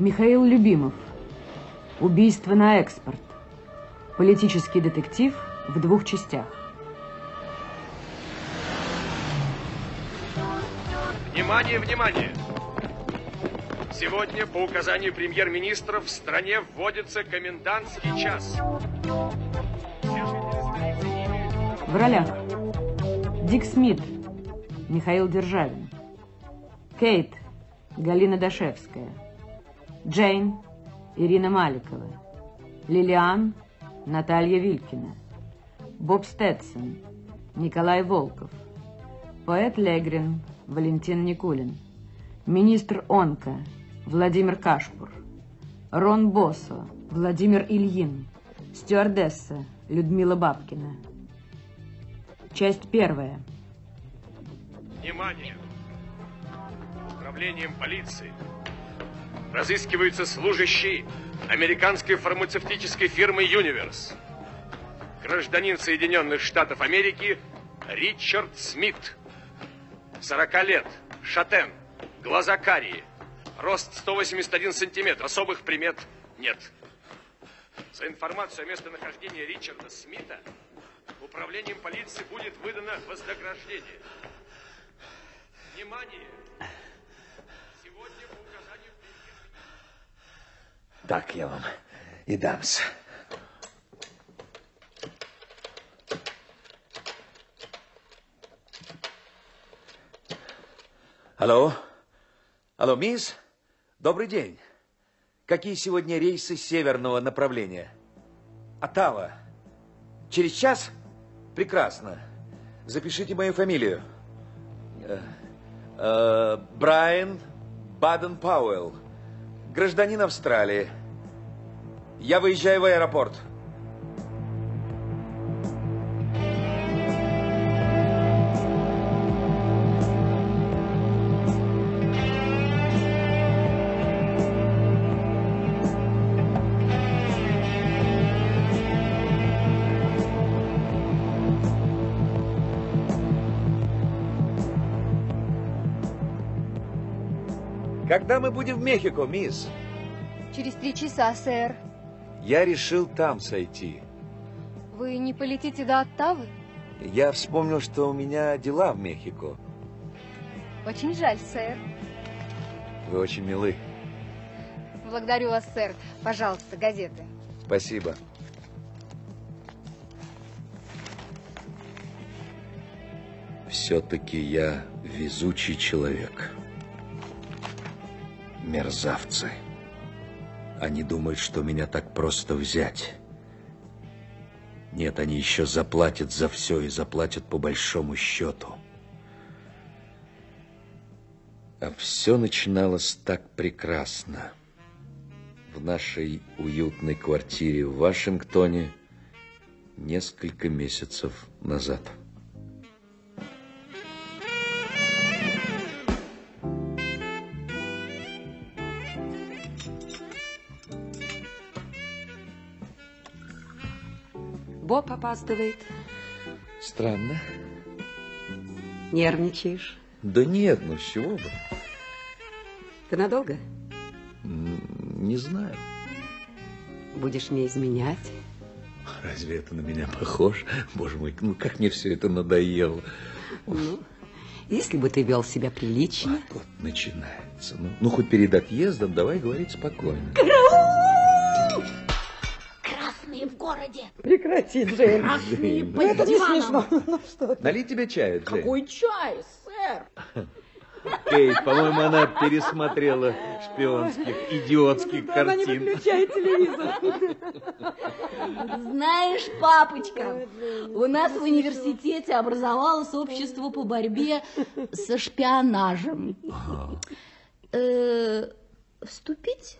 Михаил Любимов. Убийство на экспорт. Политический детектив в двух частях. Внимание, внимание! Сегодня по указанию премьер-министра в стране вводится комендантский час. В ролях Дик Смит, Михаил Державин, Кейт, Галина Дашевская, Джейн, Ирина Маликова, Лилиан, Наталья Вилькина, Боб Стэтсон, Николай Волков, поэт Легрин, Валентин Никулин, министр Онка, Владимир Кашпур, Рон Босо, Владимир Ильин, стюардесса Людмила Бабкина. Часть первая. Внимание! Управлением полиции разыскиваются служащие американской фармацевтической фирмы «Юниверс». Гражданин Соединенных Штатов Америки Ричард Смит. 40 лет, шатен, глаза карие, рост 181 сантиметр, особых примет нет. За информацию о местонахождении Ричарда Смита управлением полиции будет выдано вознаграждение. Внимание! Сегодня по указанию Так я вам и дамся. Алло? Алло, мисс? Добрый день. Какие сегодня рейсы северного направления? Оттава. Через час? Прекрасно. Запишите мою фамилию. Э, э, Брайан Баден Пауэлл. Гражданин Австралии. Я выезжаю в аэропорт. Когда мы будем в Мехико, мисс? Через три часа, сэр. Я решил там сойти. Вы не полетите до Оттавы? Я вспомнил, что у меня дела в Мехико. Очень жаль, сэр. Вы очень милы. Благодарю вас, сэр. Пожалуйста, газеты. Спасибо. Все-таки я везучий человек. Мерзавцы. Они думают, что меня так просто взять. Нет, они еще заплатят за все и заплатят по большому счету. А все начиналось так прекрасно. В нашей уютной квартире в Вашингтоне несколько месяцев назад. Боб опаздывает. Странно. Нервничаешь. Да нет, ну с чего бы? Ты надолго? Не знаю. Будешь мне изменять? Разве это на меня похож? Боже мой, ну как мне все это надоело. Ну, если бы ты вел себя прилично. Вот начинается. Ну, ну, хоть перед отъездом давай говорить спокойно. В городе. Прекрати, Джейн. Красные Джейн, Это не смешно. Ну что ты. Налить тебе чая, Джейн? Какой чай, сэр? Кейт, по-моему, она пересмотрела шпионских, идиотских Она не картин. выключает телевизор. Знаешь, папочка, у нас в университете образовалось общество по борьбе со шпионажем. Э, Вступить?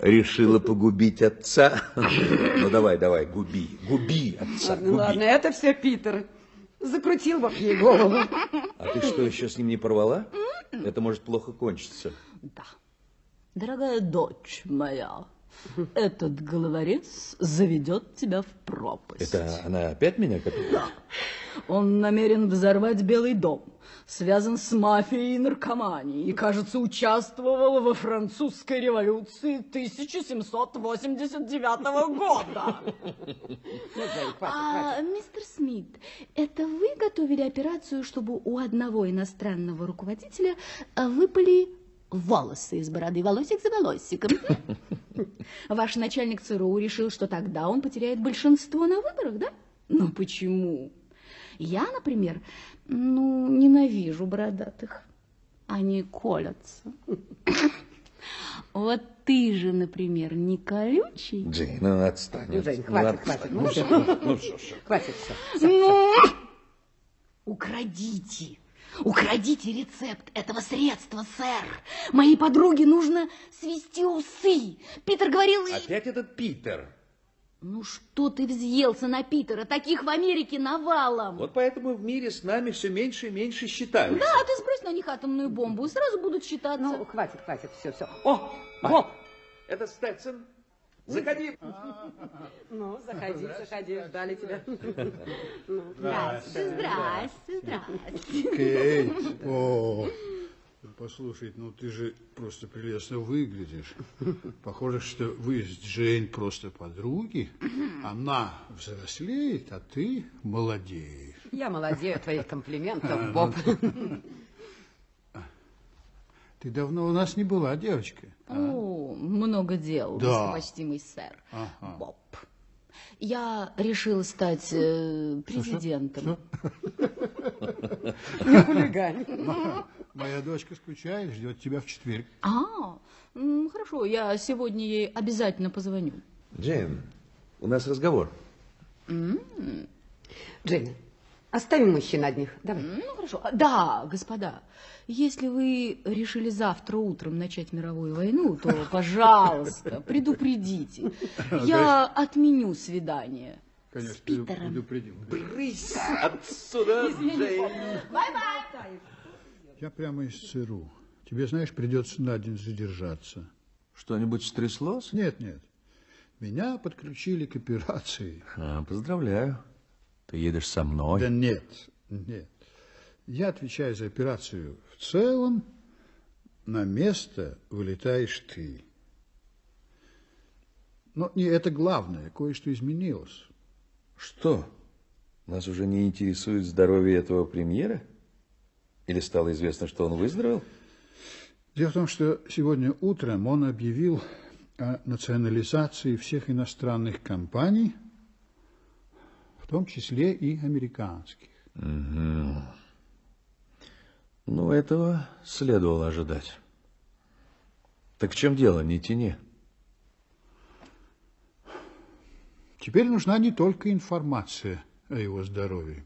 Решила погубить отца? Ну, давай, давай, губи, губи отца, Ладно, губи. ладно, это все Питер. Закрутил бы ей голову. А ты что, еще с ним не порвала? Это может плохо кончиться. Да. Дорогая дочь моя, этот головорез заведет тебя в пропасть. Это она опять меня копила? Он намерен взорвать Белый дом, связан с мафией и наркоманией и, кажется, участвовал во французской революции 1789 года. А, мистер Смит, это вы готовили операцию, чтобы у одного иностранного руководителя выпали волосы из бороды, волосик за волосиком? Ваш начальник ЦРУ решил, что тогда он потеряет большинство на выборах, да? Ну почему? Я, например, ну, ненавижу бородатых. Они колятся. Вот ты же, например, не колючий. Джейн, ну отстань. Ну, Жень, Ну, хватит, отстань. хватит. Ну, Ну, ну. Хватит все. Ну, украдите. Украдите рецепт этого средства, сэр. Моей подруге нужно свести усы. Питер говорил... Опять этот Питер. Ну что ты взъелся на Питера? Таких в Америке навалом. Вот поэтому в мире с нами все меньше и меньше считаются. Да, ты сбрось на них атомную бомбу, и сразу будут считаться. Ну, хватит, хватит, все, все. О, о, Это Стэтсон. Заходи. ну, заходи, заходи, ждали тебя. Здрасте, здрасте, здрасте. Кейт, о, послушай, ну ты же просто прелестно выглядишь. Похоже, что вы с Джейн просто подруги. Она взрослеет, а ты молодеешь. Я молодею от твоих комплиментов, Боб. Ты давно у нас не была, девочка. О, много дел, Да. достопочтимый сэр. Ага. Боб. Я решила стать э, президентом. Не хулигань. Моя дочка скучает, ждет тебя в четверг. А, хорошо, я сегодня ей обязательно позвоню. Джейн, у нас разговор. Джейн, оставим мужчин одних. Давай. Ну, хорошо. А, Да, господа, если вы решили завтра утром начать мировую войну, то, пожалуйста, предупредите. Я отменю свидание. Конечно, С Питером. предупредил. Брысь отсюда, Джейн. Я прямо из ЦРУ. Тебе, знаешь, придется на день задержаться. Что-нибудь стряслось? Нет, нет. Меня подключили к операции. А, поздравляю. Ты едешь со мной. Да нет, нет. Я отвечаю за операцию в целом. На место вылетаешь ты. Но не это главное, кое-что изменилось. Что? Нас уже не интересует здоровье этого премьера? Или стало известно, что он выздоровел? Дело в том, что сегодня утром он объявил о национализации всех иностранных компаний, в том числе и американских. Ну, этого следовало ожидать. Так в чем дело, не тяни. Теперь нужна не только информация о его здоровье.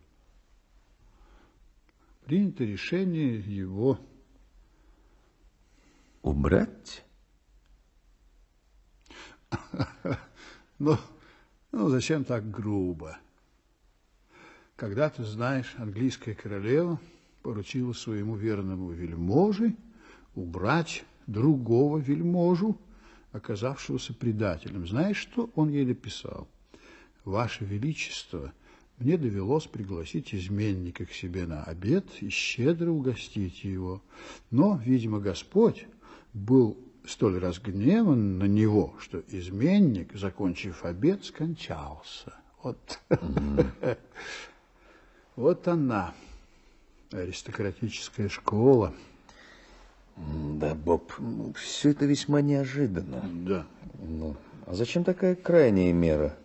Принято решение его Убрать? Ну, ну, зачем так грубо? Когда ты знаешь, английская королева поручила своему верному вельможе убрать другого вельможу, оказавшегося предателем. Знаешь, что он ей написал? Ваше Величество, мне довелось пригласить изменника к себе на обед и щедро угостить его. Но, видимо, Господь был столь разгневан на него, что изменник, закончив обед, скончался. Вот, вот она, аристократическая школа. Да, Боб, все это весьма неожиданно. Да. Ну, а зачем такая крайняя мера?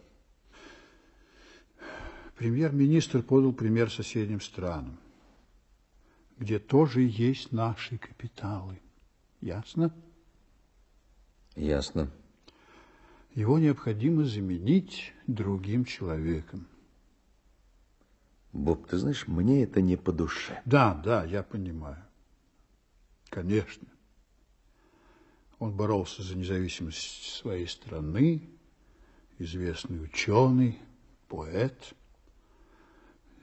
Премьер-министр подал пример соседним странам, где тоже есть наши капиталы. Ясно? Ясно. Его необходимо заменить другим человеком. Боб, ты знаешь, мне это не по душе. Да, да, я понимаю. Конечно. Он боролся за независимость своей страны, известный ученый, поэт.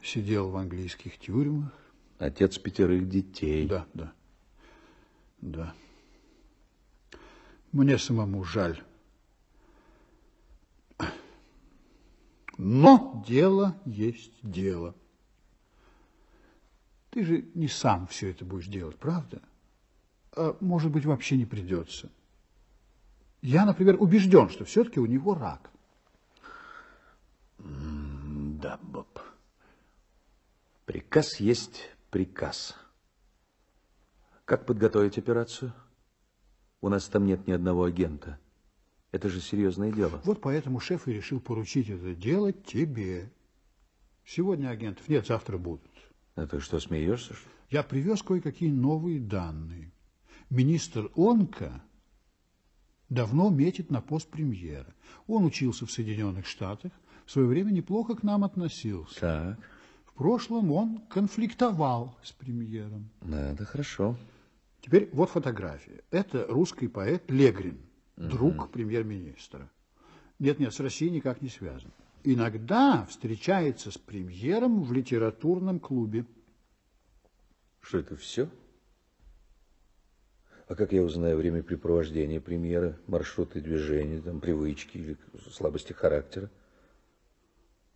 сидел в английских тюрьмах. Отец пятерых детей. Да, да, да. Мне самому жаль. Но дело есть дело. Ты же не сам все это будешь делать, правда? А может быть, вообще не придется. Я, например, убежден, что все-таки у него рак. Да, Боб. Приказ есть приказ. Как подготовить операцию? У нас там нет ни одного агента. Это же серьезное дело. Вот поэтому шеф и решил поручить это дело тебе. Сегодня агентов нет, завтра будут. А ты что, смеешься? Я привез кое-какие новые данные. Министр Онка давно метит на пост премьера. Он учился в Соединенных Штатах, в свое время неплохо к нам относился. Так. В прошлом он конфликтовал с премьером. Да, это хорошо. Теперь вот фотография. Это русский поэт Легрин, друг премьер-министра. Нет-нет, с Россией никак не связан. Иногда встречается с премьером в литературном клубе. Что это все? А как я узнаю времяпрепровождение премьера, маршруты движения, там, привычки или слабости характера?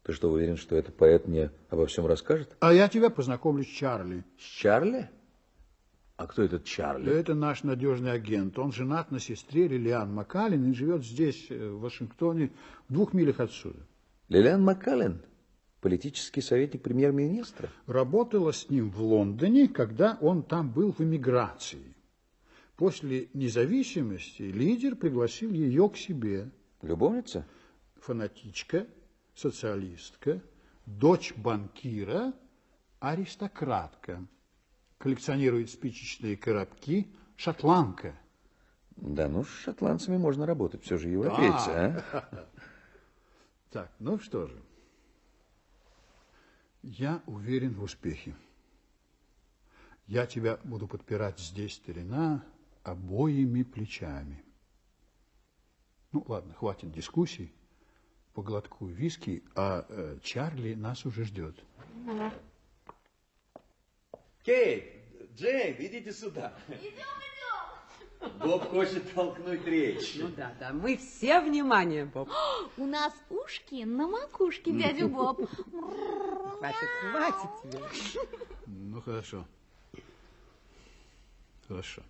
Ты что, уверен, что этот поэт мне обо всем расскажет? А я тебя познакомлю с Чарли. С Чарли? А кто этот Чарли? Это наш надежный агент. Он женат на сестре Лилиан Макалин и живет здесь, э, в Вашингтоне, в двух милях отсюда. Лилиан Макалин? Политический советник премьер-министра? Работала с ним в Лондоне, когда он там был в эмиграции. После независимости лидер пригласил ее к себе. Любовница? Фанатичка, социалистка, дочь банкира, аристократка. Коллекционирует спичечные коробки, шотландка. Да, ну, с шотландцами можно работать, все же европейцы, да. а? Так, ну что же. Я уверен в успехе. Я тебя буду подпирать здесь, старина, обоими плечами. Ну, ладно, хватит дискуссий по глотку виски, а э, Чарли нас уже ждет. Кейт, Джейн, идите сюда. Идем, идем. Боб хочет толкнуть речь. Ну да, да, мы все внимание, Боб. У нас ушки на макушке, дядя Боб. Хватит, хватит тебе. Ну, хорошо. Хорошо.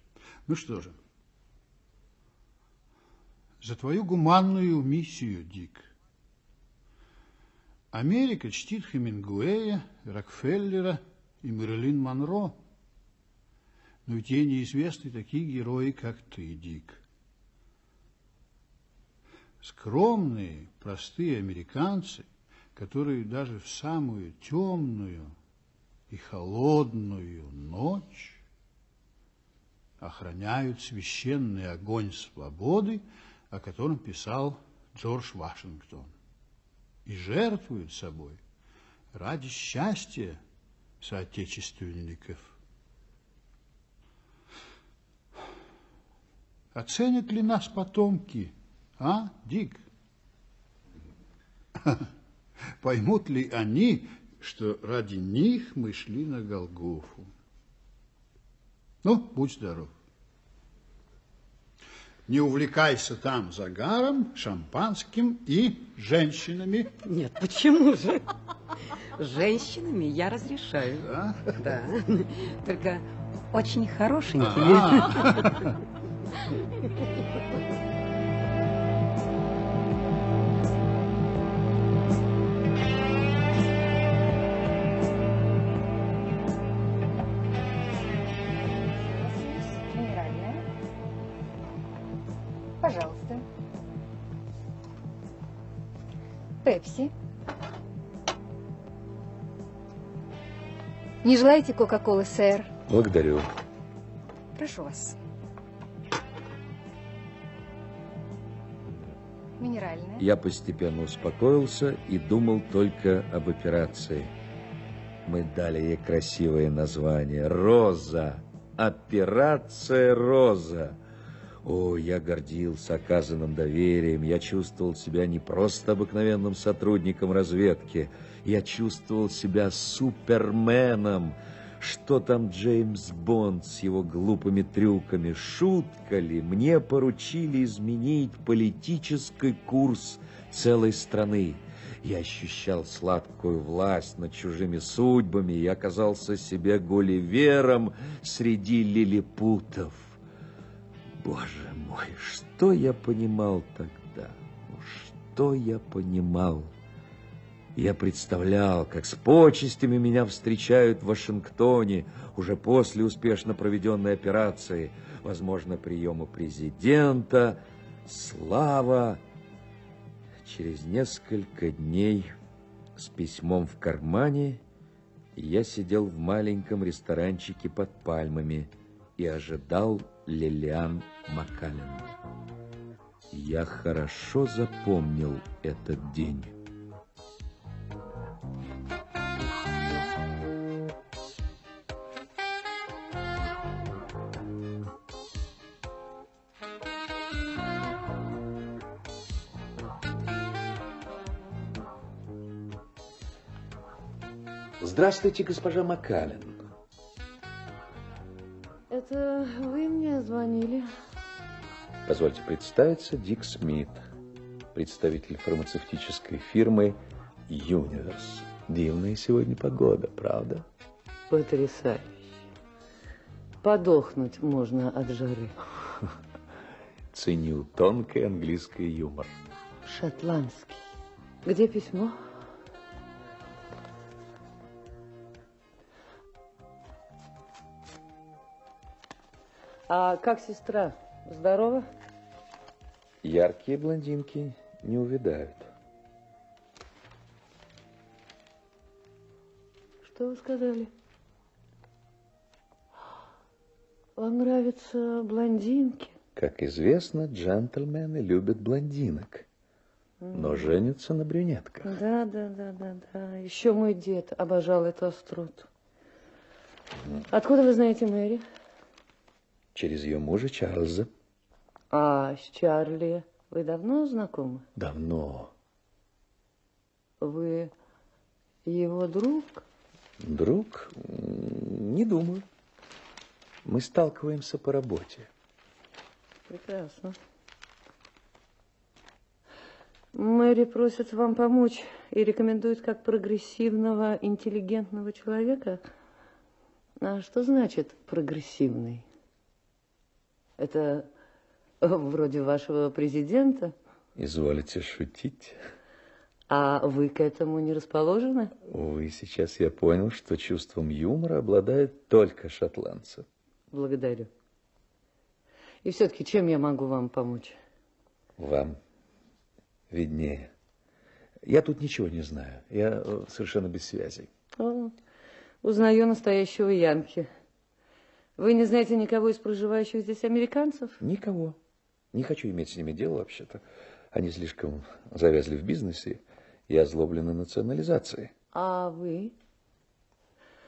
Ну что же, за твою гуманную миссию, Дик. Америка чтит Хемингуэя, Рокфеллера и Мэрилин Монро. Но ведь ей неизвестны такие герои, как ты, Дик. Скромные, простые американцы, которые даже в самую темную и холодную ночь охраняют священный огонь свободы, о котором писал Джордж Вашингтон и жертвуют собой ради счастья соотечественников. Оценят ли нас потомки, а, Дик? Поймут ли они, что ради них мы шли на Голгофу? Ну, будь здоров. Не увлекайся там загаром, шампанским и женщинами. Нет, почему же? Женщинами я разрешаю. Да? Да. Только очень хорошенькими. Пожалуйста. Пепси. Не желаете Кока-Колы, сэр? Благодарю. Прошу вас. Минеральная. Я постепенно успокоился и думал только об операции. Мы дали ей красивое название. Роза. Операция Роза. О, я гордился оказанным доверием, я чувствовал себя не просто обыкновенным сотрудником разведки, я чувствовал себя суперменом. Что там Джеймс Бонд с его глупыми трюками? Шутка ли? Мне поручили изменить политический курс целой страны. Я ощущал сладкую власть над чужими судьбами и оказался себе гулливером среди лилипутов. Боже мой, что я понимал тогда? Что я понимал? Я представлял, как с почестями меня встречают в Вашингтоне уже после успешно проведенной операции, возможно, приема президента, слава. Через несколько дней с письмом в кармане я сидел в маленьком ресторанчике под пальмами и ожидал Лилиан Макален. Я хорошо запомнил этот день. Здравствуйте, госпожа Макален. Это вы мне звонили? Позвольте представиться, Дик Смит, представитель фармацевтической фирмы Юниверс. Дивная сегодня погода, правда? Потрясающе. Подохнуть можно от жары. Ценю тонкий английский юмор. Шотландский. Где письмо? А как сестра? Здорова? Яркие блондинки не увядают. Что вы сказали? Вам нравятся блондинки? Как известно, джентльмены любят блондинок, но женятся на брюнетках. Да, да, да, да, да. Еще мой дед обожал эту остроту. Откуда вы знаете Мэри? Через ее мужа Чарльза. А с Чарли вы давно знакомы? Давно. Вы его друг? Друг? Не думаю. Мы сталкиваемся по работе. Прекрасно. Мэри просит вам помочь и рекомендует как прогрессивного, интеллигентного человека. А что значит прогрессивный? Это вроде вашего президента? Изволите шутить? А вы к этому не расположены? Увы, сейчас я понял, что чувством юмора обладают только шотландцы. Благодарю. И все-таки чем я могу вам помочь? Вам виднее. Я тут ничего не знаю. Я э, совершенно без связей. О, узнаю настоящего Янки. Вы не знаете никого из проживающих здесь американцев? Никого. Не хочу иметь с ними дело вообще-то. Они слишком завязли в бизнесе и озлоблены национализацией. А вы?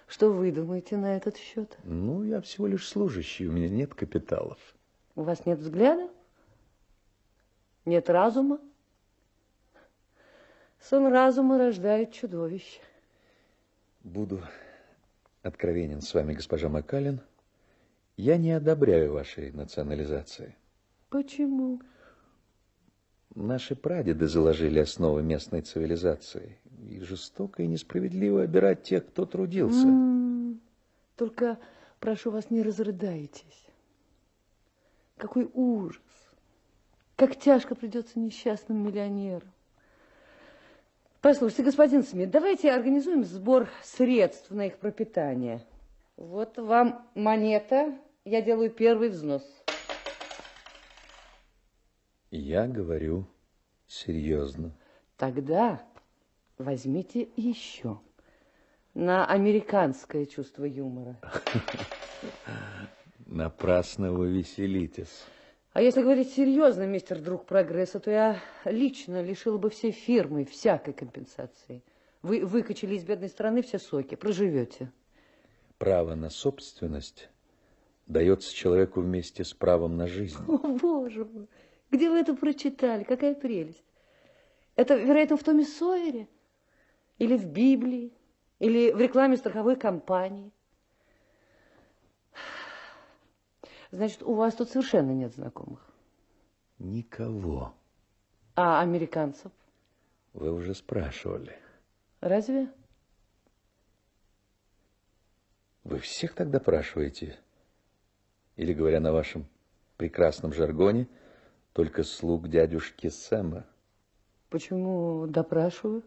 Что вы думаете на этот счет? Ну, я всего лишь служащий, у меня нет капиталов. У вас нет взгляда? Нет разума? Сон разума рождает чудовище. Буду откровенен с вами, госпожа Макалин. Я не одобряю вашей национализации. Почему? Наши прадеды заложили основы местной цивилизации. И жестоко и несправедливо обирать тех, кто трудился. М, Только, прошу вас, не разрыдайтесь. Какой ужас. Как тяжко придется несчастным миллионерам. Послушайте, господин Смит, давайте организуем сбор средств на их пропитание. Вот вам монета. Я делаю первый взнос. Я говорю серьезно. Тогда возьмите еще на американское чувство юмора. Напрасно вы веселитесь. А если говорить серьезно, мистер друг прогресса, то я лично лишила бы всей фирмы всякой компенсации. Вы выкачали из бедной страны все соки, проживете. Право на собственность дается человеку вместе с правом на жизнь. О, боже мой, где вы это прочитали? Какая прелесть. Это, вероятно, в Томе Сойере? Или в Библии? Или в рекламе страховой компании? Значит, у вас тут совершенно нет знакомых. Никого. А американцев? Вы уже спрашивали. Разве? Вы всех тогда спрашиваете? Или, говоря на вашем прекрасном жаргоне, только слуг дядюшки Сэма? Почему допрашиваю?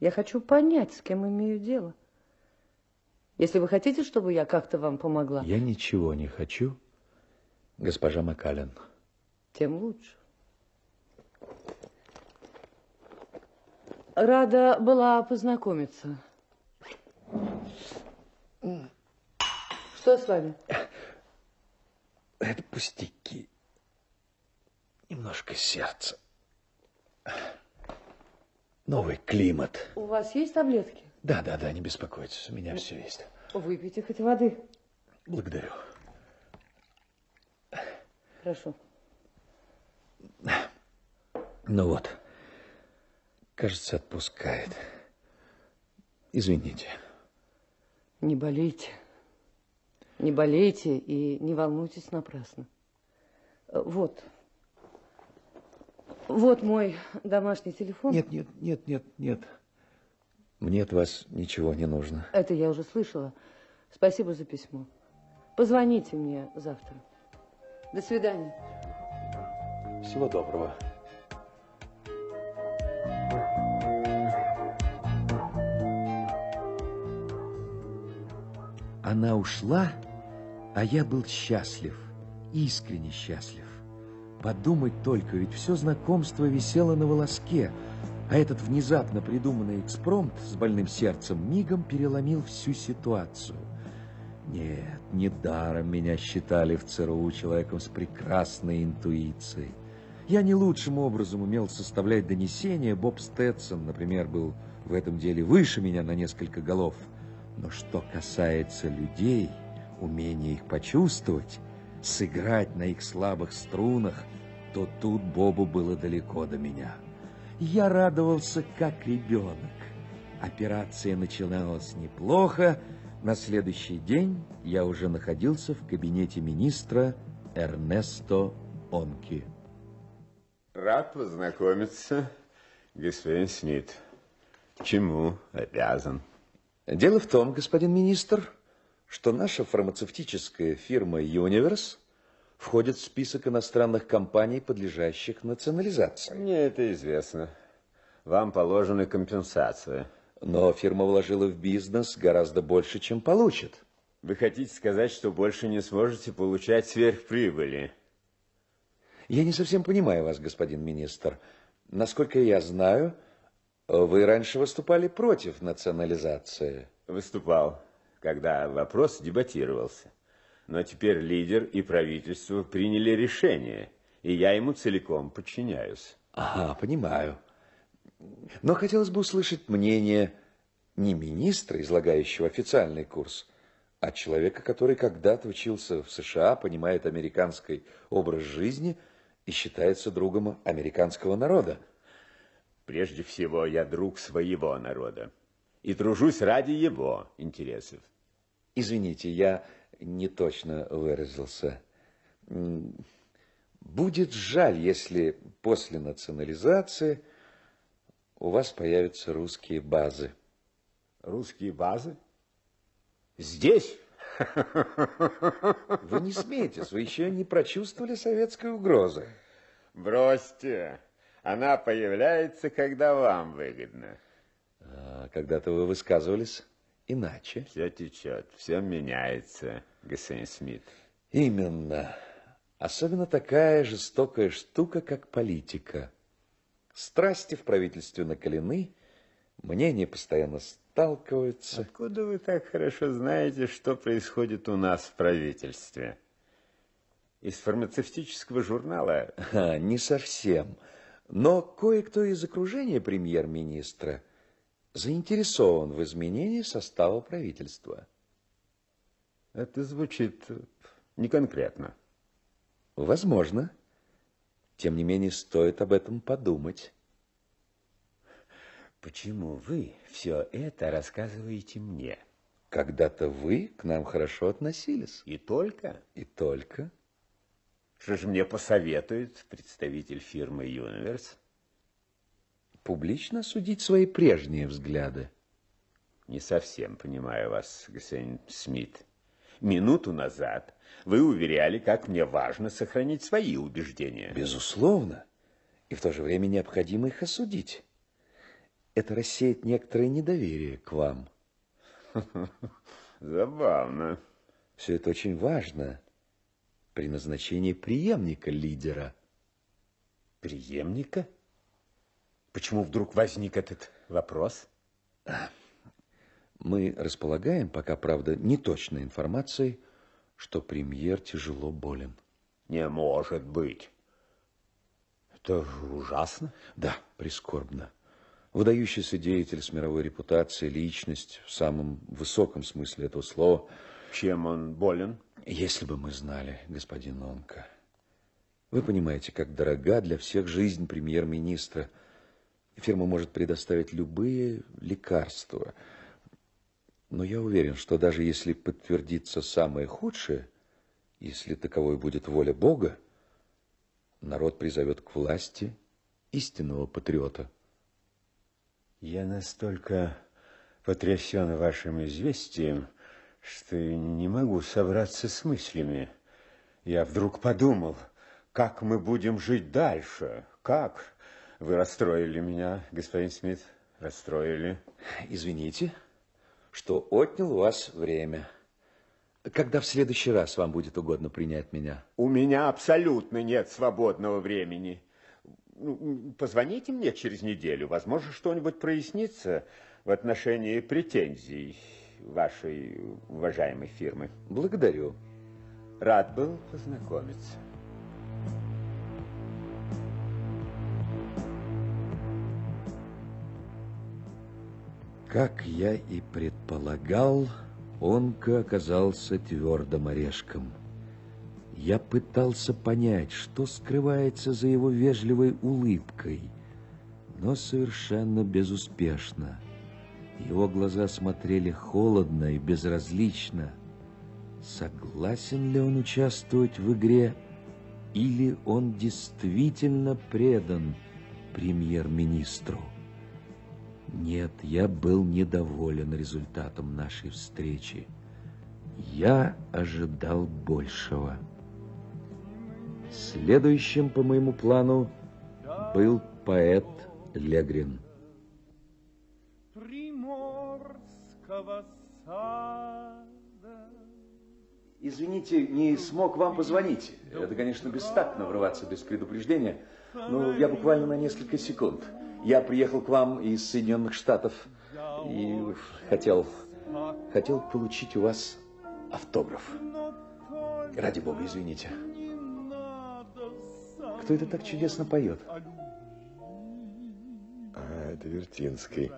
Я хочу понять, с кем имею дело. Если вы хотите, чтобы я как-то вам помогла... Я ничего не хочу, госпожа Макален. Тем лучше. Рада была познакомиться. Что с вами? Это пустяки. Немножко сердца. Новый климат. У вас есть таблетки? Да, да, да, не беспокойтесь, у меня все есть. Выпейте хоть воды. Благодарю. Прошу. Ну вот, кажется, отпускает. Извините. Не болейте. Не болейте и не волнуйтесь напрасно. Вот. Вот мой домашний телефон. Нет, нет, нет, нет, нет. Мне от вас ничего не нужно. Это я уже слышала. Спасибо за письмо. Позвоните мне завтра. До свидания. Всего доброго. Она ушла, а я был счастлив, искренне счастлив. Подумать только, ведь все знакомство висело на волоске, а этот внезапно придуманный экспромт с больным сердцем мигом переломил всю ситуацию. Нет, недаром меня считали в ЦРУ человеком с прекрасной интуицией. Я не лучшим образом умел составлять донесения. Боб Стэтсон, например, был в этом деле выше меня на несколько голов. Но что касается людей, умения их почувствовать, сыграть на их слабых струнах, то тут Бобу было далеко до меня. Я радовался, как ребенок. Операция начиналась неплохо. На следующий день я уже находился в кабинете министра Эрнесто Онки. Рад познакомиться, господин Смит. Чему обязан? Дело в том, господин министр, что наша фармацевтическая фирма «Юниверс» входит в список иностранных компаний, подлежащих национализации. Мне это известно. Вам положена компенсация. Но фирма вложила в бизнес гораздо больше, чем получит. Вы хотите сказать, что больше не сможете получать сверхприбыли? Я не совсем понимаю вас, господин министр. Насколько я знаю, вы раньше выступали против национализации. Выступал, когда вопрос дебатировался. Но теперь лидер и правительство приняли решение, и я ему целиком подчиняюсь. Ага, понимаю. Но хотелось бы услышать мнение не министра, излагающего официальный курс, а человека, который когда-то учился в США, понимает американский образ жизни и считается другом американского народа. Прежде всего, я друг своего народа и тружусь ради его интересов. Извините, я не точно выразился. Будет жаль, если после национализации у вас появятся русские базы. Русские базы? Здесь? Вы не смеетесь, вы еще не прочувствовали советской угрозы. Бросьте. Она появляется, когда вам выгодно. А, Когда-то вы высказывались иначе. Все течет, все меняется, господин Смит. Именно. Особенно такая жестокая штука, как политика. Страсти в правительстве накалены, мнения постоянно сталкиваются. Откуда вы так хорошо знаете, что происходит у нас в правительстве? Из фармацевтического журнала? А, не совсем. Но кое-кто из окружения Это звучит э, не конкретно. Возможно. Тем не менее, стоит об этом подумать. Почему вы все это рассказываете мне? Когда-то вы к нам хорошо относились. И только? И только. Что же мне посоветует представитель фирмы Юниверс? Публично судить свои прежние взгляды. Не совсем понимаю вас, господин Смит. Минуту назад вы уверяли, как мне важно сохранить свои убеждения. Безусловно. И в то же время необходимо их осудить. Это рассеет некоторое недоверие к вам. Забавно. Все это очень важно при назначении преемника лидера. Преемника? Почему вдруг возник этот вопрос? Мы располагаем, пока, правда, неточной информацией, что премьер тяжело болен. Не может быть. Это ужасно. Да, прискорбно. Выдающийся деятель с мировой репутацией, личность в самом высоком смысле этого слова. Чем он болен? Если бы мы знали, господин Нонка. Вы понимаете, как дорога для всех жизнь премьер-министра. Фирма может предоставить любые лекарства. Но я уверен, что даже если подтвердится самое худшее, если таковой будет воля Бога, народ призовет к власти истинного патриота. Я настолько потрясен вашим известием, что не могу собраться с мыслями. Я вдруг подумал, как мы будем жить дальше, как... Вы расстроили меня, господин Смит, расстроили. Извините, что отнял у вас время. Когда в следующий раз вам будет угодно принять меня? У меня абсолютно нет свободного времени. Ну, позвоните мне через неделю. Возможно, что-нибудь прояснится в отношении претензий вашей уважаемой фирмы. Благодарю. Рад был познакомиться. Как я и предполагал, Онка оказался твердым орешком. Я пытался понять, что скрывается за его вежливой улыбкой, но совершенно безуспешно. Его глаза смотрели холодно и безразлично. Согласен ли он участвовать в игре, или он действительно предан премьер-министру? Нет, я был недоволен результатом нашей встречи. Я ожидал большего. Следующим по моему плану был поэт Легрин. Приморского сада. Извините, не смог вам позвонить. Это, конечно, бестактно врываться без предупреждения, но я буквально на несколько секунд. Я приехал к вам из Соединенных Штатов и хотел, хотел получить у вас автограф. Ради бога, извините. Кто это так чудесно поет? А, это Вертинский.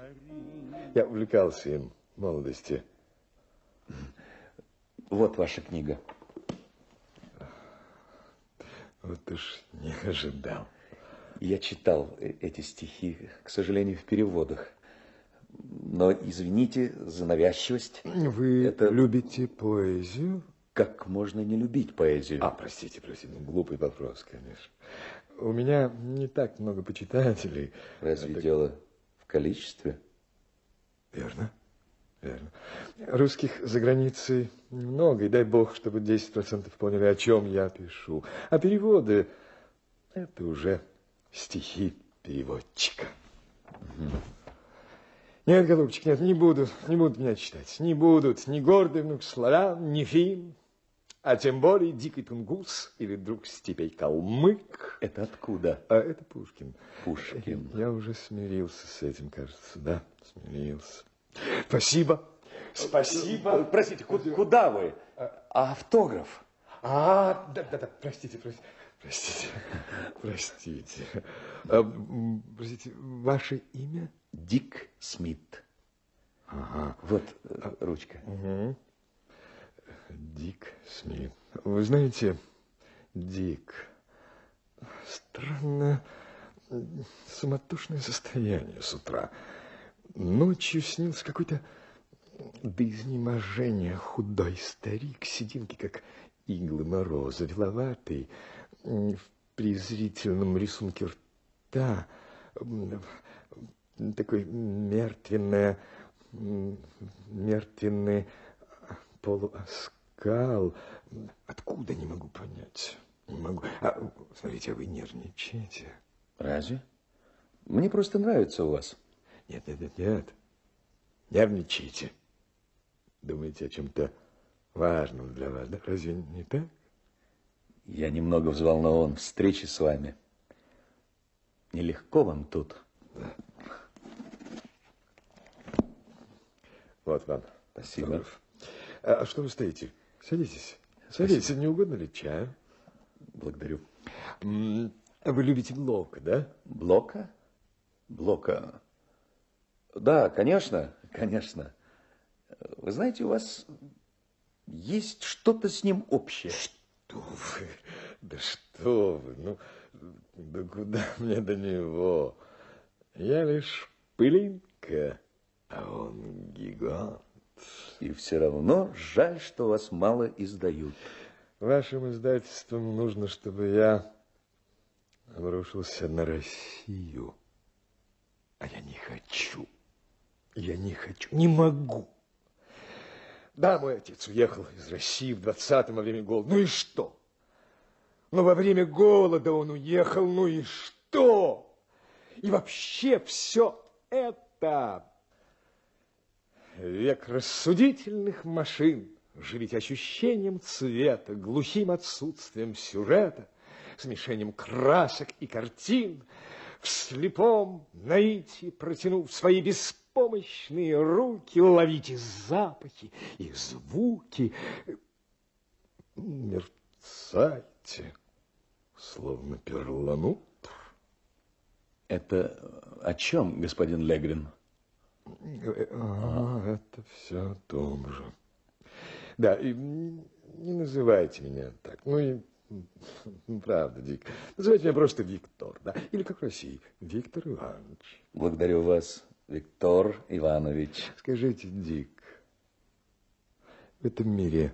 Я увлекался им в молодости. Вот ваша книга. Вот уж не ожидал. Я читал э, эти стихи, к сожалению, в переводах. Но извините за навязчивость. Вы Это- любите поэзию? Как можно не любить поэзию? А, простите, простите, ну, глупый вопрос, конечно. У меня не так много почитателей. Разве Это- дело в количестве? Верно, верно. Русских за границей много, и дай бог, чтобы 10% поняли, о чем я пишу. А переводы – это уже стихи переводчика. Нет, голубчик, нет, не буду, не будут меня читать. Не будут ни гордый внук славян, ни фин, а тем более дикий тунгус или друг степей калмык. Это откуда? А это Пушкин. Пушкин. Я уже смирился с этим, кажется, да, смирился. Спасибо. Спасибо. Простите, ку- куда вы? А автограф? А, да, да, да, простите, простите. Простите, простите. А, простите, ваше имя? Дик Смит. Ага. Вот э, ручка. Мгм. Дик Смит. Вы знаете, Дик, странно суматошное состояние с утра. Ночью снился какой-то до изнеможения худой старик, сединки, как иглы мороза, виловатый, в презрительном рисунке рта, такой мертвенное, мертвенный полуоскал. Откуда, не могу понять. Не могу. А, смотрите, а вы нервничаете. Разве? Мне просто нравится у вас. Нет, нет, нет, нет. Нервничаете. Думаете о чем-то важном для вас, да? Разве не так? Я немного взволнован встречи с вами. Нелегко вам тут. Вот вам. Спасибо. А, а что вы стоите? Садитесь. Садитесь. Спасибо. Не угодно ли чаю? Благодарю. Вы любите Блока, да? Блока? Блока. Да, конечно, конечно. Вы знаете, у вас есть что-то с ним общее. Что вы? Да что вы? Ну, да куда мне до него? Я лишь пылинка, а он гигант. И все равно жаль, что вас мало издают. Вашим издательствам нужно, чтобы я обрушился на Россию. А я не хочу. Я не хочу, не могу. Да, мой отец уехал из России в 20-м во время голода. Ну и что? Но во время голода он уехал, ну и что? И вообще все это век рассудительных машин, живите ощущением цвета, глухим отсутствием сюжета, смешением красок и картин, в слепом наитии протянув свои беспомощные руки, ловите запахи и звуки, мерцайте, словно перламутр. Это о чем, господин Легрин? А, это все о том же. Да, и не называйте меня так. Ну и правда, Дик. Называйте меня просто Виктор, да? Или как в России, Виктор Иванович. Благодарю вас, Виктор Иванович. Скажите, Дик, в этом мире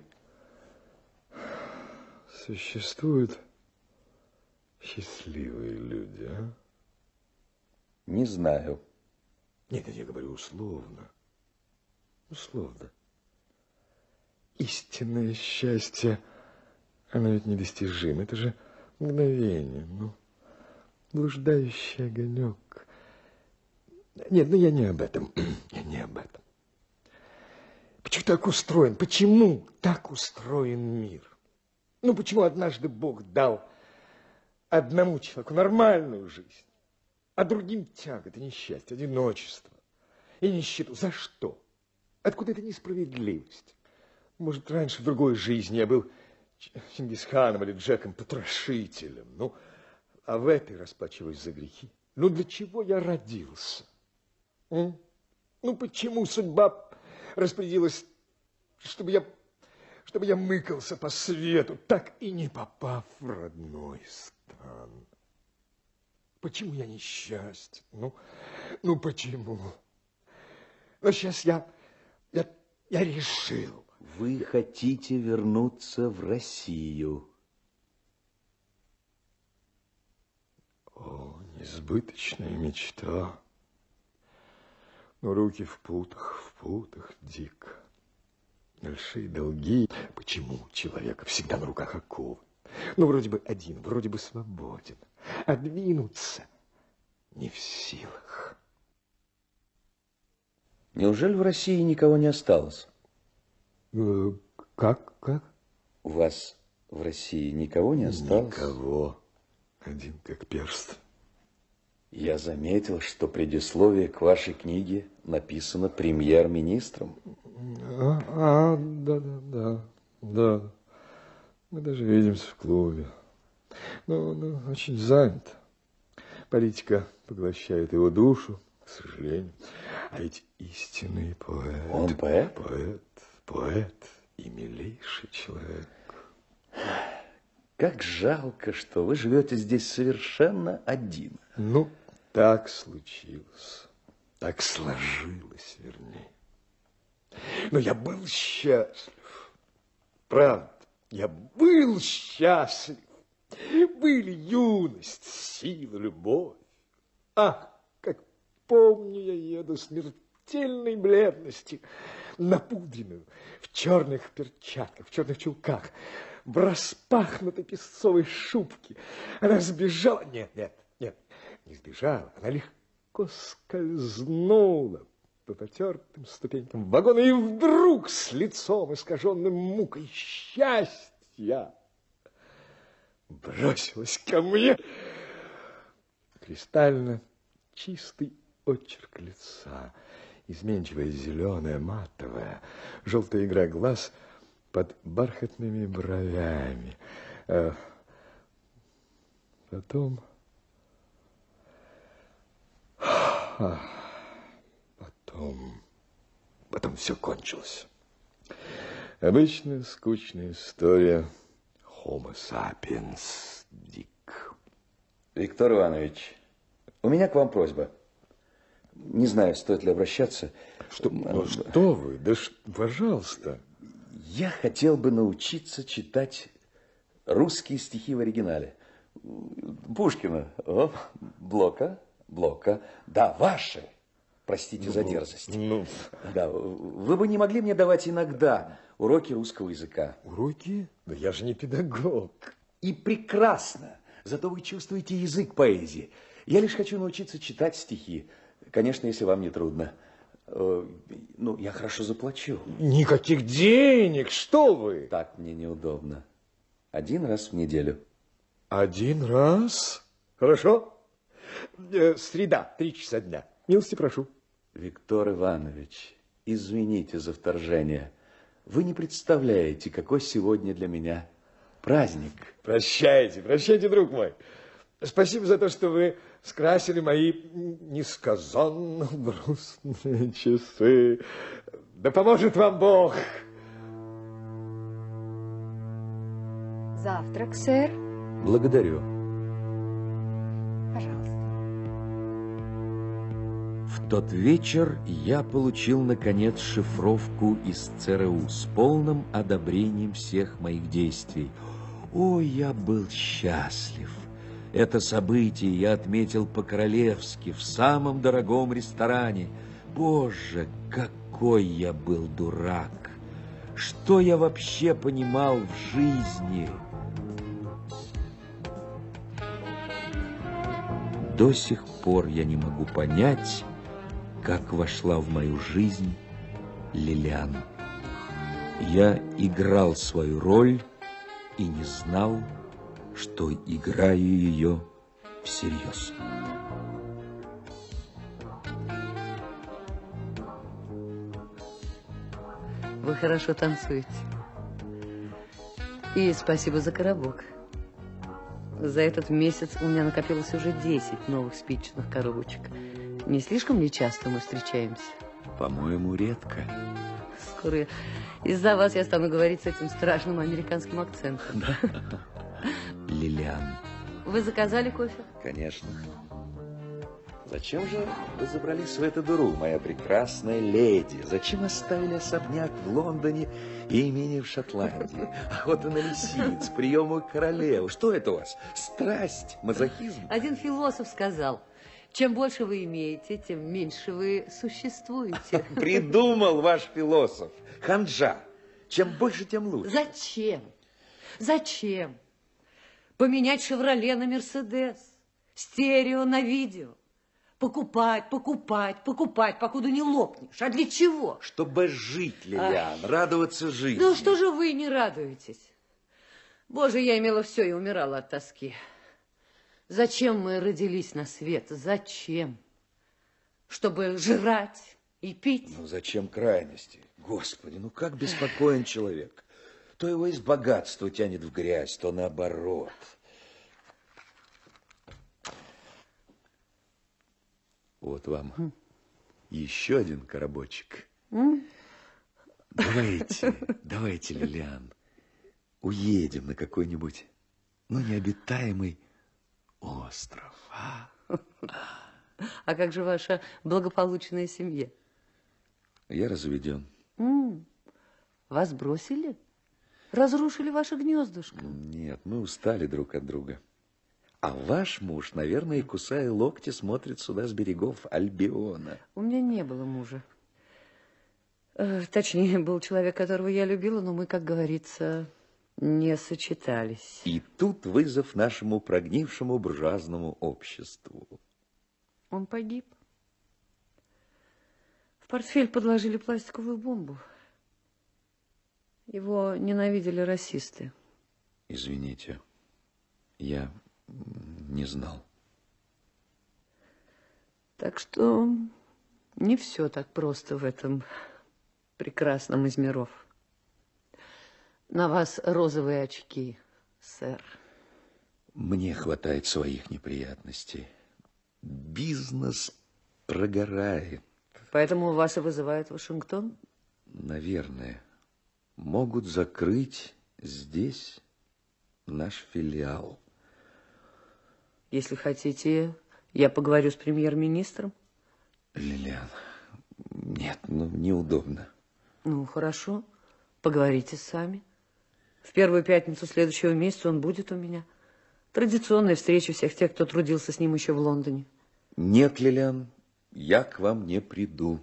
существуют счастливые люди, а? Не знаю. Нет, я говорю условно. Условно. Истинное счастье, оно ведь недостижимо. Это же мгновение, ну, блуждающий огонек. Нет, ну я не об этом. Я не об этом. Почему так устроен? Почему так устроен мир? Ну, почему однажды Бог дал одному человеку нормальную жизнь, а другим тяготы, несчастье, одиночество и нищету. За что? Откуда эта несправедливость? Может, раньше в другой жизни я был Чингисханом или Джеком Потрошителем, ну, а в этой расплачиваюсь за грехи. Ну, для чего я родился? Ну, почему судьба распорядилась, чтобы я, чтобы я мыкался по свету, так и не попав в родной стан? Почему я несчастен? Ну, ну почему? Но сейчас я, я, я решил. Вы хотите вернуться в Россию? О, несбыточная мечта. Но руки в путах, в путах, Дик. Большие долги. Почему человека всегда на руках оковы? Ну, вроде бы один, вроде бы свободен двинуться не в силах. Неужели в России никого не осталось? Э, как, как? У вас в России никого не осталось? Никого. Один как перст. Я заметил, что предисловие к вашей книге написано премьер-министром. А, а, да, да, да, да. Мы даже видимся в клубе. Но он ну, очень занят. Политика поглощает его душу, к сожалению. А ведь истинный поэт. Он поэт? Поэт, поэт. и милейший человек. Как жалко, что вы живете здесь совершенно один. Ну, так случилось. Так сложилось, вернее. Но я был счастлив. Правда, я был счастлив. Были юность, сила, любовь. Ах, как помню я еду смертельной бледности, напудренную, в черных перчатках, в черных чулках, в распахнутой песцовой шубке. Она сбежала. Нет, нет, нет, не сбежала. Она легко скользнула по потертым ступенькам вагона и вдруг с лицом искаженным мукой счастья бросилась ко мне. Кристально чистый очерк лица, изменчивая зеленая, матовая, желтая игра глаз под бархатными бровями. А потом... Потом... Потом все кончилось. Обычная скучная история Homo sapiens Дик. Виктор Иванович, у меня к вам просьба. Не знаю, стоит ли обращаться. Что, ну, что вы? Да, ш... пожалуйста. Я хотел бы научиться читать русские стихи в оригинале. Пушкина, о, Блока, Блока. Да, ваши. Простите ну, за дерзость. Ну. Да, вы бы не могли мне давать иногда уроки русского языка. Уроки? Да я же не педагог. И прекрасно. Зато вы чувствуете язык поэзии. Я лишь хочу научиться читать стихи. Конечно, если вам не трудно. Ну, я хорошо заплачу. Никаких денег, что вы? Так мне неудобно. Один раз в неделю. Один раз? Хорошо. Э, среда, три часа дня. Милости прошу. Виктор Иванович, извините за вторжение. Вы не представляете, какой сегодня для меня праздник. Прощайте, прощайте, друг мой. Спасибо за то, что вы скрасили мои несказанно грустные часы. Да поможет вам Бог. Завтрак, сэр. Благодарю. Пожалуйста. В тот вечер я получил, наконец, шифровку из ЦРУ с полным одобрением всех моих действий. О, я был счастлив! Это событие я отметил по-королевски, в самом дорогом ресторане. Боже, какой я был дурак! Что я вообще понимал в жизни? До сих пор я не могу понять, как вошла в мою жизнь Лилиан. Я играл свою роль и не знал, что играю ее всерьез. Вы хорошо танцуете. И спасибо за коробок. За этот месяц у меня накопилось уже 10 новых спичечных коробочек. Не слишком ли часто мы встречаемся? По-моему, редко. Скоро из-за вас я стану говорить с этим страшным американским акцентом. Лилиан. Вы заказали кофе? Конечно. Зачем же вы забрались в эту дыру, моя прекрасная леди? Зачем оставили особняк в Лондоне и имение в Шотландии? Охота на лисиц, приемы королевы. Что это у вас? Страсть, мазохизм? Один философ сказал, чем больше вы имеете, тем меньше вы существуете. Придумал ваш философ. Ханжа. Чем больше, тем лучше. Зачем? Зачем? Поменять «Шевроле» на «Мерседес», стерео на видео. Покупать, покупать, покупать, покуда не лопнешь. А для чего? Чтобы жить, Лилиан, Ах. радоваться жизни. Ну что же вы не радуетесь? Боже, я имела все и умирала от тоски. Зачем мы родились на свет? Зачем? Чтобы жрать и пить? Ну, зачем крайности? Господи, ну как беспокоен человек. То его из богатства тянет в грязь, то наоборот. Вот вам еще один коробочек. Давайте, давайте, Лилиан, уедем на какой-нибудь, ну, необитаемый остров. А? А как же ваша благополучная семья? Я разведен. М, Вас бросили? Разрушили ваше гнездышко? Нет, мы устали друг от друга. А ваш муж, наверное, кусая локти, смотрит сюда с берегов Альбиона. У меня не было мужа. Э, Точнее, был человек, которого я любила, но мы, как говорится, не сочетались. И тут вызов нашему прогнившему буржуазному обществу. Он погиб. В портфель подложили пластиковую бомбу. Его ненавидели расисты. Извините, я не знал. Так что не все так просто в этом прекрасном из миров. На вас розовые очки, сэр. Мне хватает своих неприятностей. Бизнес прогорает, Поэтому вас и вызывает Вашингтон? наверное. Могут закрыть здесь наш филиал. Если хотите, я поговорю с премьер-министром. Лилиан, нет, ну неудобно. Ну, хорошо. Поговорите сами. В первую пятницу следующего месяца он будет у меня. Традиционная встреча всех тех, кто трудился с ним еще в Лондоне. Нет, Лилиан, я к вам не приду.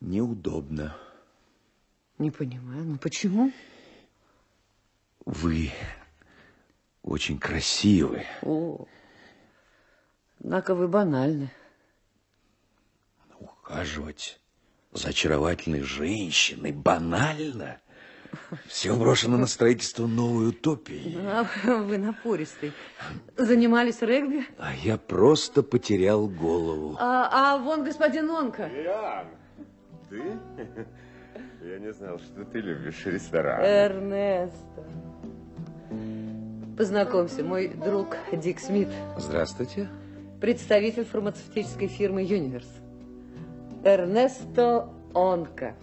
Неудобно. Не понимаю, ну почему? Вы очень красивы. О, однако вы банальны. Ухаживать за очаровательной женщиной банально. Все брошено на строительство новой утопии. А вы напористый. Занимались регби? А я просто потерял голову. А, а вон господин Онка. Лилиан, ты? Я не знал, что ты любишь ресторан. Эрнесто. Познакомься, мой друг Дик Смит, Здравствуйте. представитель фармацевтической фирмы Юниверс. Эрнесто Онка.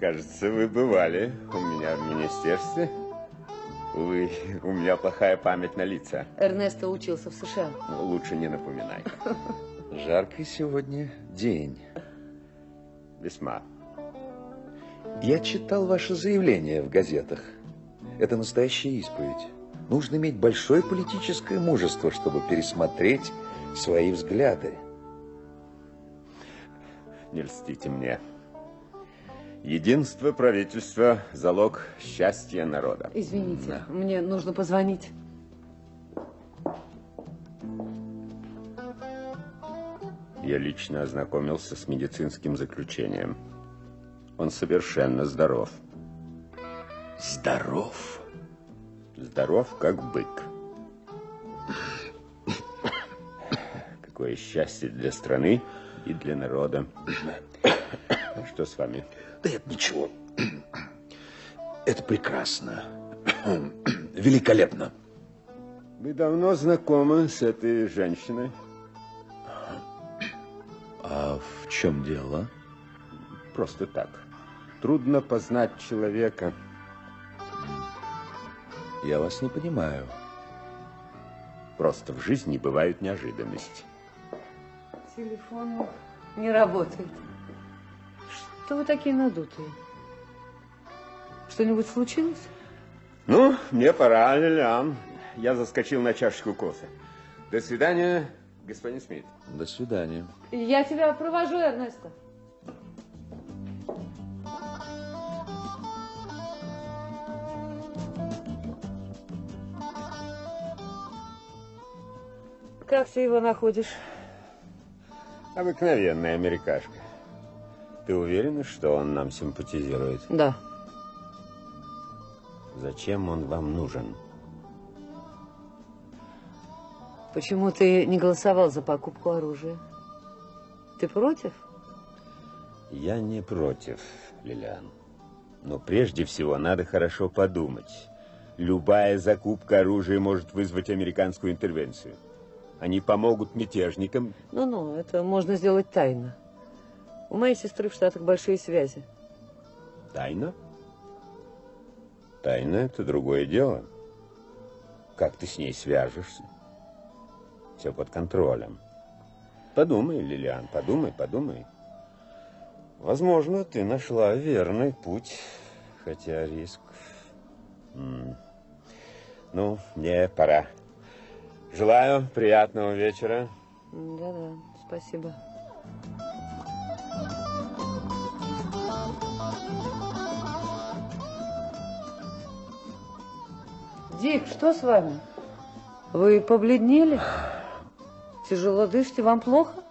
Кажется, вы бывали у меня в министерстве. Увы, у меня плохая память на лица. Эрнесто учился в США. Ну, лучше не напоминай. Жаркий сегодня день. Весьма. Я читал ваше заявление в газетах. Это настоящая исповедь. Нужно иметь большое политическое мужество, чтобы пересмотреть свои взгляды. Не льстите мне. Единство правительства – залог счастья народа. Извините, мне нужно позвонить. Я лично ознакомился с медицинским заключением. Он совершенно здоров. Здоров? Здоров, как бык. Какое счастье для страны и для народа. Что с вами? Да это ничего. Это прекрасно. Великолепно. Вы давно знакомы с этой женщиной? А в чем дело? Просто так. Трудно познать человека. Я вас не понимаю. Просто в жизни бывают неожиданности. Телефон не работает. Что вы такие надутые? Что-нибудь случилось? Ну, мне пора, Лилиан. Я заскочил на чашечку кофе. До свидания, господин Смит. До свидания. Я тебя провожу, Эрнесто. Как ты его находишь? Обыкновенная америкашка. Ты уверена, что он нам симпатизирует? Да. Зачем он вам нужен? Почему ты не голосовал за покупку оружия? Ты против? Я не против, Лилиан. Но прежде всего надо хорошо подумать. Любая закупка оружия может вызвать американскую интервенцию. Они помогут мятежникам. Ну-ну, это можно сделать тайно. У моей сестры в Штатах большие связи. Тайна? Тайна – это другое дело. Как ты с ней свяжешься? Все под контролем. Подумай, Лилиан, подумай, подумай. Возможно, ты нашла верный путь, хотя риск... Ну, мне пора. Желаю приятного вечера. Да-да, спасибо. Дик, что с вами? Вы побледнели? Тяжело дышите, вам плохо?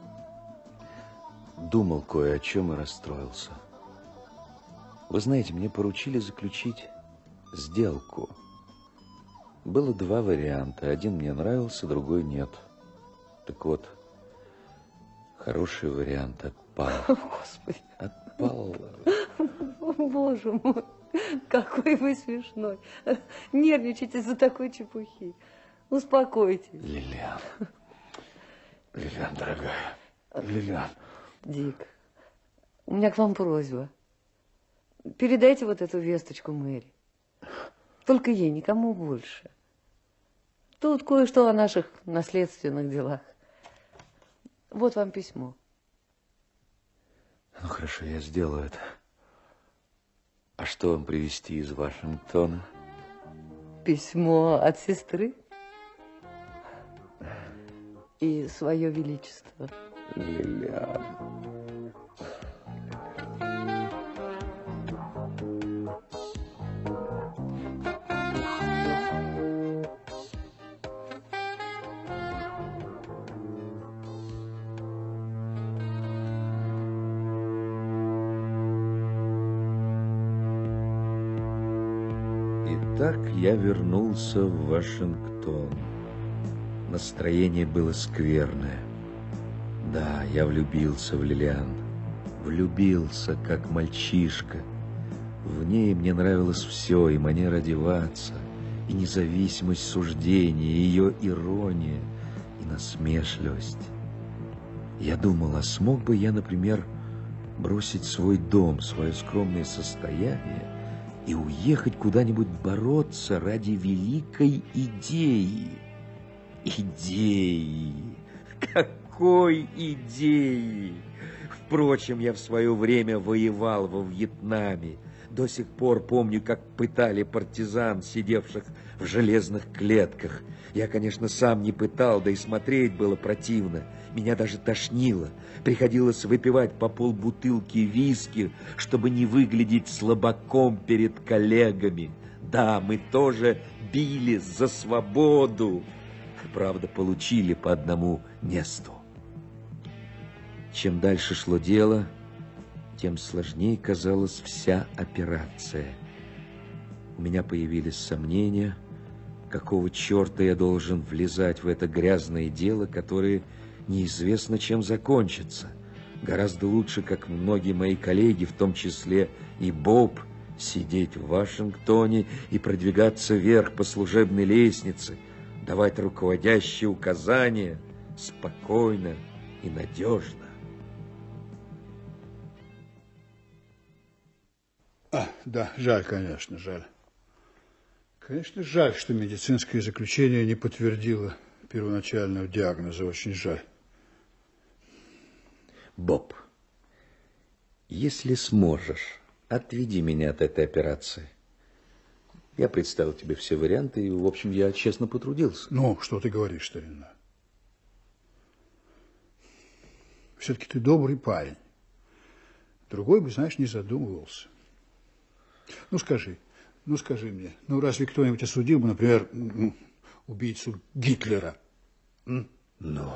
Думал кое о чем и расстроился. Вы знаете, мне поручили заключить сделку. Было два варианта. Один мне нравился, другой нет. Так вот, хороший вариант отпал. Господи. Отпал. Боже мой, какой вы смешной. Нервничаете за такой чепухи. Успокойтесь. Лилиан. Лилиан, дорогая. Лилиан. Дик, у меня к вам просьба. Передайте вот эту весточку Мэри. Только ей, никому больше. Тут кое-что о наших наследственных делах. Вот вам письмо. Ну, хорошо, я сделаю это. А что вам привезти из Вашингтона? Письмо от сестры и свое величество. Лилиан. Я вернулся в Вашингтон. Настроение было скверное. Да, я влюбился в Лилиан. Влюбился, как мальчишка. В ней мне нравилось все, и манера одеваться, и независимость суждения, и ее ирония, и насмешливость. Я думал, а смог бы я, например, бросить свой дом, свое скромное состояние и уехать куда-нибудь бороться ради великой идеи? Идеи! Какой идеи! Впрочем, я в свое время воевал во Вьетнаме. До сих пор помню, как пытали партизан, сидевших в железных клетках. Я, конечно, сам не пытал, да и смотреть было противно. Меня даже тошнило. Приходилось выпивать по полбутылки виски, чтобы не выглядеть слабаком перед коллегами. Да, мы тоже бились за свободу. Правда, получили по одному месту. Чем дальше шло дело, тем сложнее казалась вся операция. У меня появились сомнения, какого черта я должен влезать в это грязное дело, которое неизвестно, чем закончится. Гораздо лучше, как многие мои коллеги, в том числе и Боб, сидеть в Вашингтоне и продвигаться вверх по служебной лестнице, давать руководящие указания спокойно и надежно. А, да, жаль, конечно, жаль. Конечно, жаль, что медицинское заключение не подтвердило первоначального диагноза. Очень жаль. Боб, если сможешь, отведи меня от этой операции. Я представил тебе все варианты, и, в общем, я честно потрудился. Ну, что ты говоришь, старина? Все-таки ты добрый парень. Другой бы, знаешь, не задумывался. Ну, скажи, ну, скажи мне, ну, разве кто-нибудь осудил бы, например, убийцу Гитлера? М? Ну,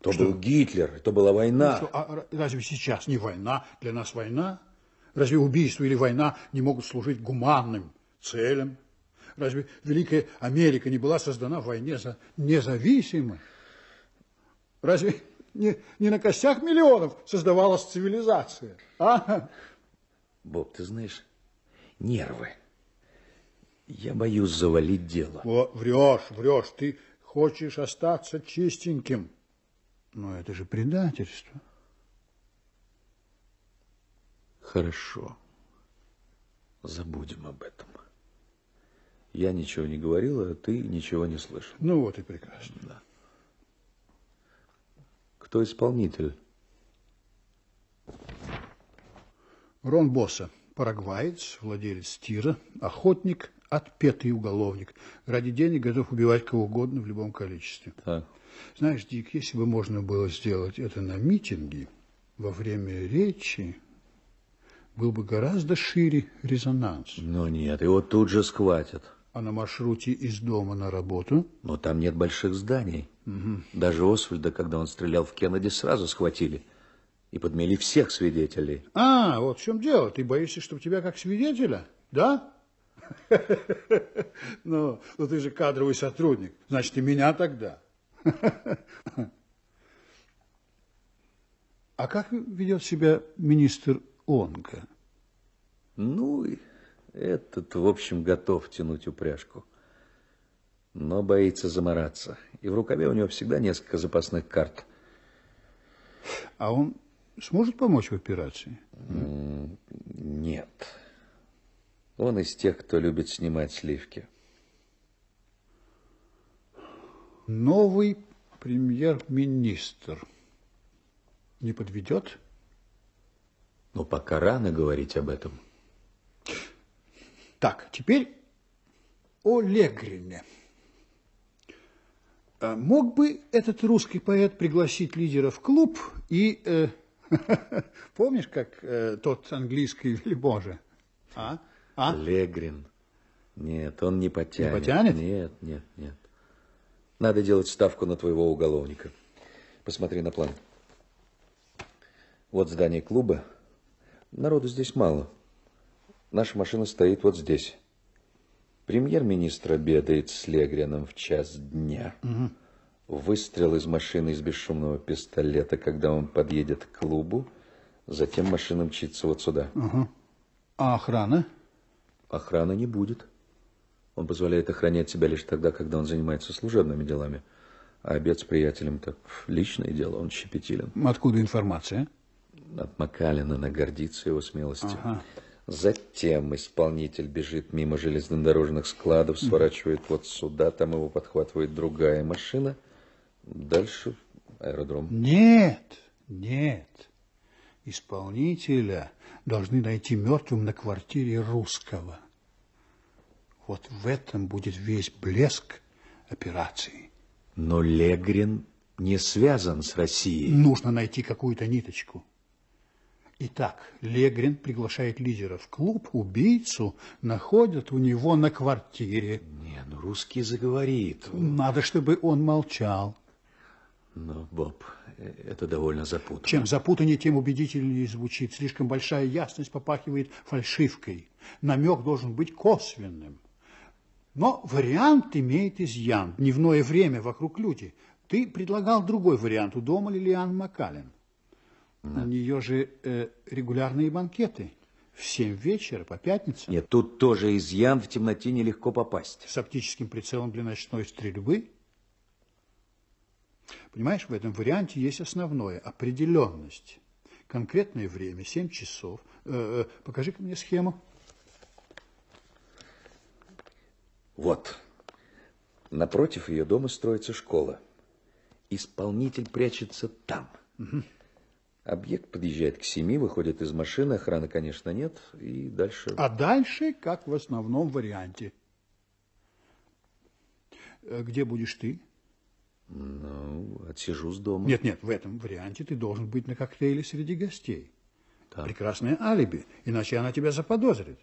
то что? был Гитлер, это была война. Ну, что, а разве сейчас не война? Для нас война? Разве убийство или война не могут служить гуманным целям? Разве Великая Америка не была создана в войне за независимость? Разве не, не на костях миллионов создавалась цивилизация? А? Боб, ты знаешь, нервы. Я боюсь завалить дело. О, врешь, врешь. Ты хочешь остаться чистеньким. Но это же предательство. Хорошо. Забудем об этом. Я ничего не говорила, а ты ничего не слышал. Ну вот и прекрасно. Да. Кто исполнитель? Рон Босса, парагваец, владелец тира, охотник, отпетый уголовник. Ради денег готов убивать кого угодно в любом количестве. Так. Знаешь, Дик, если бы можно было сделать это на митинге, во время речи, был бы гораздо шире резонанс. Но нет, его тут же схватят. А на маршруте из дома на работу? Но там нет больших зданий. Угу. Даже Освальда, когда он стрелял в Кеннеди, сразу схватили. И подмели всех свидетелей. А, вот в чем дело. Ты боишься, чтобы тебя как свидетеля, да? Ну, ну ты же кадровый сотрудник. Значит, и меня тогда. А как ведет себя министр Онга? Ну, этот, в общем, готов тянуть упряжку. Но боится замораться. И в рукаве у него всегда несколько запасных карт. А он сможет помочь в операции? Нет. Он из тех, кто любит снимать сливки. Новый премьер-министр не подведет? Но пока рано говорить об этом. Так, теперь о Легрине. А мог бы этот русский поэт пригласить лидера в клуб и... Э, помнишь, как э, тот английский вельможа? А? а? Легрин. Нет, он не потянет. Не потянет? Нет, нет, нет. Надо делать ставку на твоего уголовника. Посмотри на план. Вот здание клуба. Народу здесь мало. Наша машина стоит вот здесь. Премьер-министр обедает с Легрином в час дня. Угу. Выстрел из машины из бесшумного пистолета, когда он подъедет к клубу. Затем машина мчится вот сюда. Угу. А охрана? Охраны не будет. Он позволяет охранять себя лишь тогда, когда он занимается служебными делами. А обед с приятелем так личное дело, он щепетилен. Откуда информация? От Макалина она гордится его смелостью. Ага. Затем исполнитель бежит мимо железнодорожных складов, сворачивает вот сюда, там его подхватывает другая машина. Дальше аэродром. Нет, нет. Исполнителя должны найти мертвым на квартире русского. Вот в этом будет весь блеск операции. Но Легрин не связан с Россией. Нужно найти какую-то ниточку. Итак, Легрин приглашает лидера в клуб, убийцу находят у него на квартире. Не, ну русский заговорит. Надо, чтобы он молчал. Но, Боб, это довольно запутанно. Чем запутаннее, тем убедительнее звучит. Слишком большая ясность попахивает фальшивкой. Намек должен быть косвенным. Но вариант имеет изъян. Дневное время вокруг люди. Ты предлагал другой вариант. У дома Лилиан Макален. Да. У нее же э, регулярные банкеты. В семь вечера по пятницам. Нет, тут тоже изъян, в темноте нелегко попасть. С оптическим прицелом для ночной стрельбы. Понимаешь, в этом варианте есть основное – определенность. Конкретное время, 7 часов. Э, э, покажи-ка мне схему. Вот. Напротив ее дома строится школа. Исполнитель прячется там. Угу. Объект подъезжает к семи, выходит из машины, охраны, конечно, нет, и дальше... А дальше, как в основном варианте. Где будешь ты? Ну, отсижу с дома. Нет, нет, в этом варианте ты должен быть на коктейле среди гостей. Так. Прекрасное алиби, иначе она тебя заподозрит.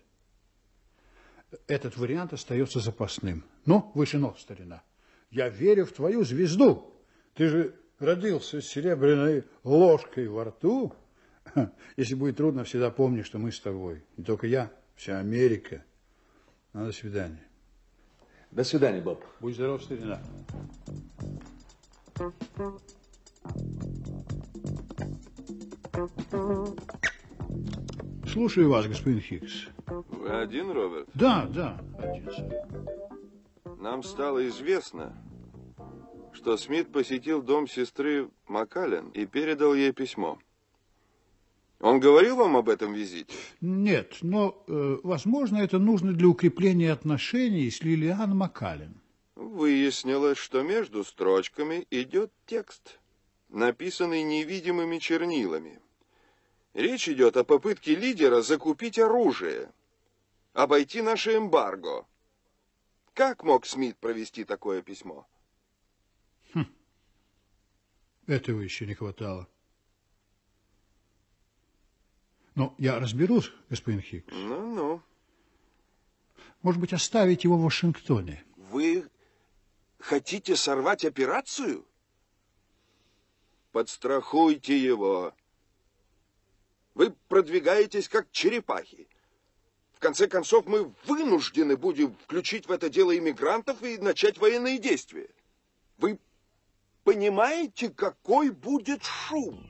Этот вариант остается запасным. Ну, выше ног, старина. Я верю в твою звезду. Ты же родился с серебряной ложкой во рту. Если будет трудно, всегда помни, что мы с тобой. Не только я, вся Америка. Ну, до свидания. До свидания, Боб. Будь здоров, старина. Слушаю вас, господин Хиггс. Вы один, Роберт? Да, да, один, сэр. Нам стало известно, что Смит посетил дом сестры Макален и передал ей письмо. Он говорил вам об этом визите? Нет, но, э, возможно, это нужно для укрепления отношений с Лилиан Макален. Выяснилось, что между строчками идет текст, написанный невидимыми чернилами. Речь идет о попытке лидера закупить оружие, обойти наше эмбарго. Как мог Смит провести такое письмо? Этого еще не хватало. Но я разберусь, господин Хиггс. Ну-ну. Может быть, оставить его в Вашингтоне? Хотите сорвать операцию? Подстрахуйте его. Вы продвигаетесь как черепахи. В конце концов, мы вынуждены будем включить в это дело иммигрантов и начать военные действия. Вы понимаете, какой будет шум?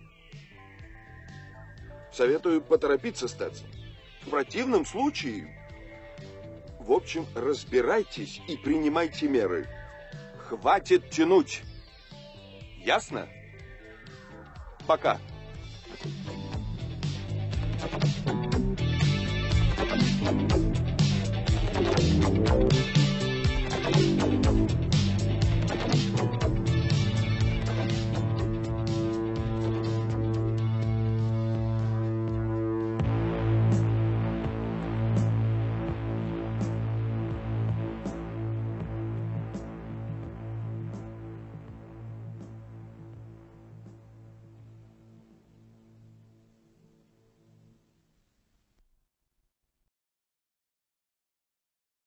Советую поторопиться, Стэтсон. В противном случае... В общем, разбирайтесь и принимайте меры. Хватит тянуть. Ясно? Пока.